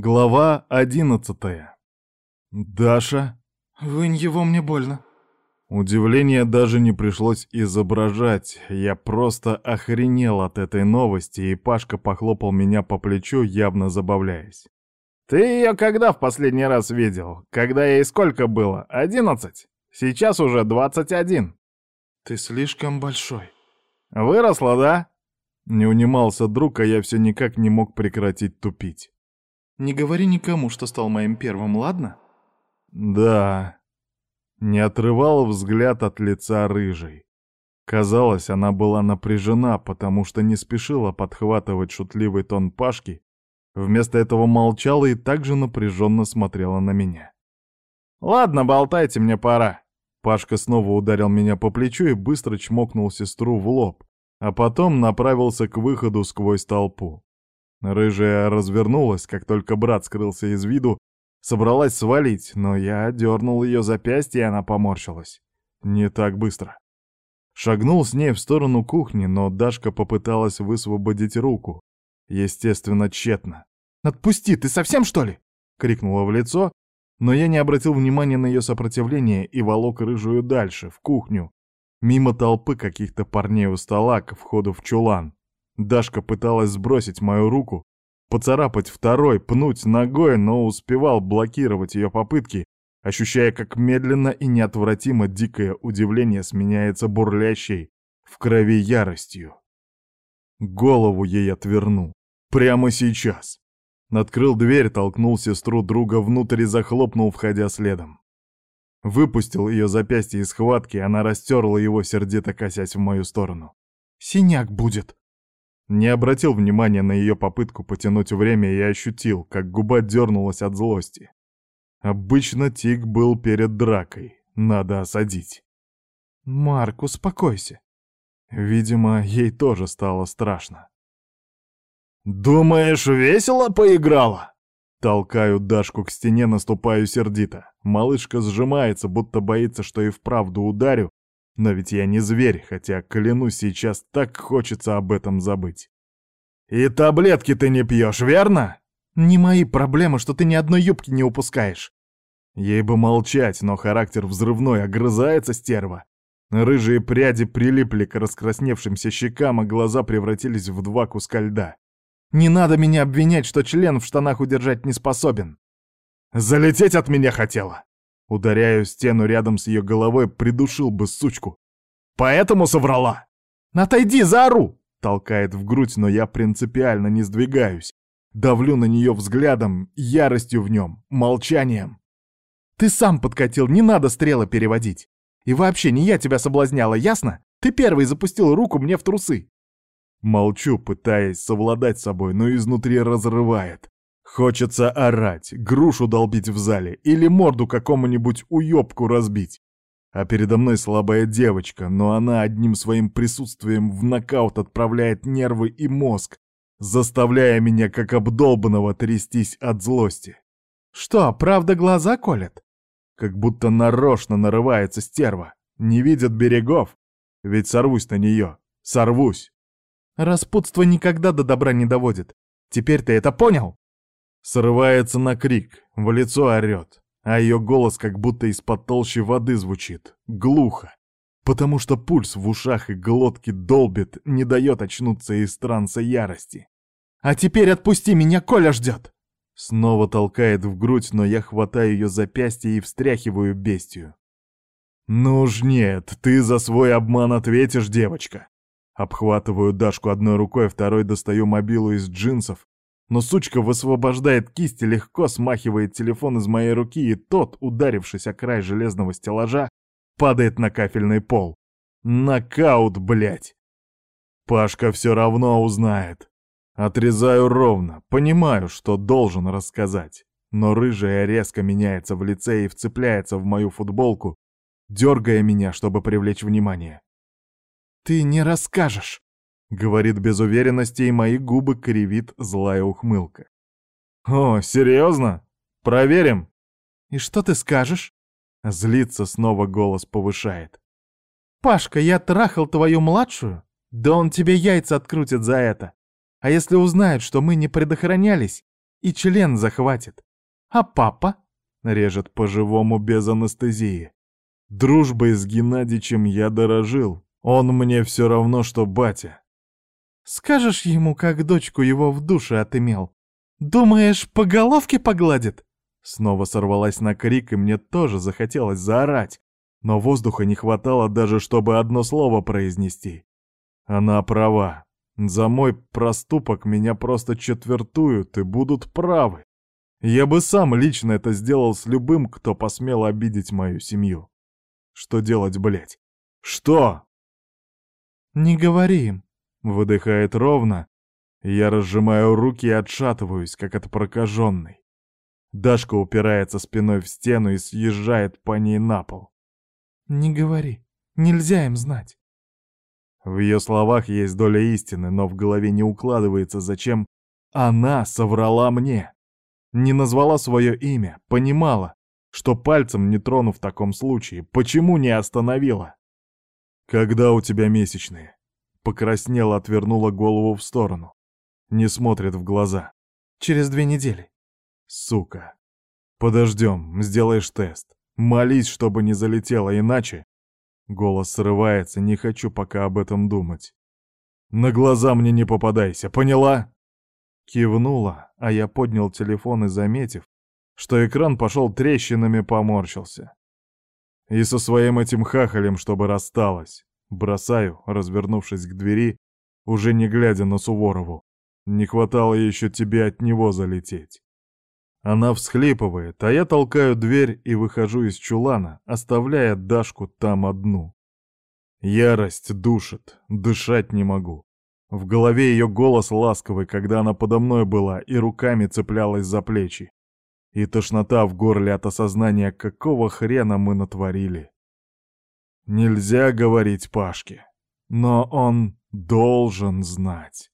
Глава одиннадцатая. «Даша?» «Вынь его, мне больно». Удивление даже не пришлось изображать. Я просто охренел от этой новости, и Пашка похлопал меня по плечу, явно забавляясь. «Ты ее когда в последний раз видел? Когда ей сколько было? Одиннадцать? Сейчас уже двадцать один». «Ты слишком большой». «Выросла, да?» Не унимался друг, а я все никак не мог прекратить тупить. «Не говори никому, что стал моим первым, ладно?» «Да». Не отрывал взгляд от лица рыжей. Казалось, она была напряжена, потому что не спешила подхватывать шутливый тон Пашки, вместо этого молчала и также напряженно смотрела на меня. «Ладно, болтайте, мне пора». Пашка снова ударил меня по плечу и быстро чмокнул сестру в лоб, а потом направился к выходу сквозь толпу. Рыжая развернулась, как только брат скрылся из виду, собралась свалить, но я дернул ее запястье, и она поморщилась. Не так быстро. Шагнул с ней в сторону кухни, но Дашка попыталась высвободить руку. Естественно, тщетно. «Отпусти, ты совсем, что ли?» — крикнула в лицо, но я не обратил внимания на ее сопротивление и волок рыжую дальше, в кухню, мимо толпы каких-то парней у стола к входу в чулан. Дашка пыталась сбросить мою руку, поцарапать второй, пнуть ногой, но успевал блокировать ее попытки, ощущая, как медленно и неотвратимо дикое удивление сменяется бурлящей в крови яростью. Голову ей отверну. Прямо сейчас. Открыл дверь, толкнул сестру друга внутрь и захлопнул, входя следом. Выпустил ее запястье из схватки, она растерла его, сердито косясь в мою сторону. «Синяк будет!» Не обратил внимания на ее попытку потянуть время и ощутил, как губа дернулась от злости. Обычно тик был перед дракой, надо осадить. «Марк, успокойся!» Видимо, ей тоже стало страшно. «Думаешь, весело поиграла?» Толкаю Дашку к стене, наступаю сердито. Малышка сжимается, будто боится, что и вправду ударю, но ведь я не зверь, хотя, клянусь, сейчас так хочется об этом забыть. «И таблетки ты не пьешь, верно?» «Не мои проблемы, что ты ни одной юбки не упускаешь». Ей бы молчать, но характер взрывной, огрызается стерва. Рыжие пряди прилипли к раскрасневшимся щекам, а глаза превратились в два куска льда. Не надо меня обвинять, что член в штанах удержать не способен. Залететь от меня хотела. Ударяю стену рядом с ее головой, придушил бы сучку. Поэтому соврала. «Отойди, заору!» Толкает в грудь, но я принципиально не сдвигаюсь. Давлю на нее взглядом, яростью в нем, молчанием. «Ты сам подкатил, не надо стрелы переводить. И вообще, не я тебя соблазняла, ясно? Ты первый запустил руку мне в трусы. Молчу, пытаясь совладать собой, но изнутри разрывает. Хочется орать, грушу долбить в зале или морду какому-нибудь уёбку разбить. А передо мной слабая девочка, но она одним своим присутствием в нокаут отправляет нервы и мозг, заставляя меня как обдолбанного трястись от злости. «Что, правда глаза колят?» Как будто нарочно нарывается стерва. Не видят берегов. Ведь сорвусь на нее. Сорвусь. Распутство никогда до добра не доводит. Теперь ты это понял?» Срывается на крик, в лицо орёт, а ее голос как будто из-под толщи воды звучит, глухо, потому что пульс в ушах и глотке долбит, не дает очнуться из транса ярости. «А теперь отпусти меня, Коля ждет!» Снова толкает в грудь, но я хватаю ее запястье и встряхиваю бестию. «Ну уж нет, ты за свой обман ответишь, девочка!» Обхватываю Дашку одной рукой, второй достаю мобилу из джинсов, но сучка высвобождает кисть и легко смахивает телефон из моей руки, и тот, ударившись о край железного стеллажа, падает на кафельный пол. Нокаут, блядь! Пашка все равно узнает. Отрезаю ровно, понимаю, что должен рассказать. Но рыжая резко меняется в лице и вцепляется в мою футболку, дергая меня, чтобы привлечь внимание. «Ты не расскажешь», — говорит без уверенности, и мои губы кривит злая ухмылка. «О, серьезно? Проверим?» «И что ты скажешь?» Злится снова голос повышает. «Пашка, я трахал твою младшую? Да он тебе яйца открутит за это. А если узнает, что мы не предохранялись, и член захватит. А папа? Режет по-живому без анестезии. Дружбой с Геннадичем я дорожил. Он мне все равно, что батя. Скажешь ему, как дочку его в душе отымел? Думаешь, по головке погладит? Снова сорвалась на крик, и мне тоже захотелось заорать. Но воздуха не хватало даже, чтобы одно слово произнести. Она права. За мой проступок меня просто четвертуют и будут правы. Я бы сам лично это сделал с любым, кто посмел обидеть мою семью. Что делать, блядь? Что? Не говори им. Выдыхает ровно. Я разжимаю руки и отшатываюсь, как от прокаженной. Дашка упирается спиной в стену и съезжает по ней на пол. «Не говори. Нельзя им знать». В ее словах есть доля истины, но в голове не укладывается, зачем она соврала мне. Не назвала свое имя, понимала, что пальцем не трону в таком случае. Почему не остановила? «Когда у тебя месячные?» Покраснела, отвернула голову в сторону. Не смотрит в глаза. «Через две недели». «Сука. Подождем, сделаешь тест. Молись, чтобы не залетело, иначе...» Голос срывается, не хочу пока об этом думать. «На глаза мне не попадайся, поняла?» Кивнула, а я поднял телефон и, заметив, что экран пошел трещинами, поморщился. И со своим этим хахалем, чтобы рассталась. Бросаю, развернувшись к двери, уже не глядя на Суворову. Не хватало еще тебе от него залететь. Она всхлипывает, а я толкаю дверь и выхожу из чулана, оставляя Дашку там одну. Ярость душит, дышать не могу. В голове ее голос ласковый, когда она подо мной была и руками цеплялась за плечи. И тошнота в горле от осознания, какого хрена мы натворили. Нельзя говорить Пашке, но он должен знать.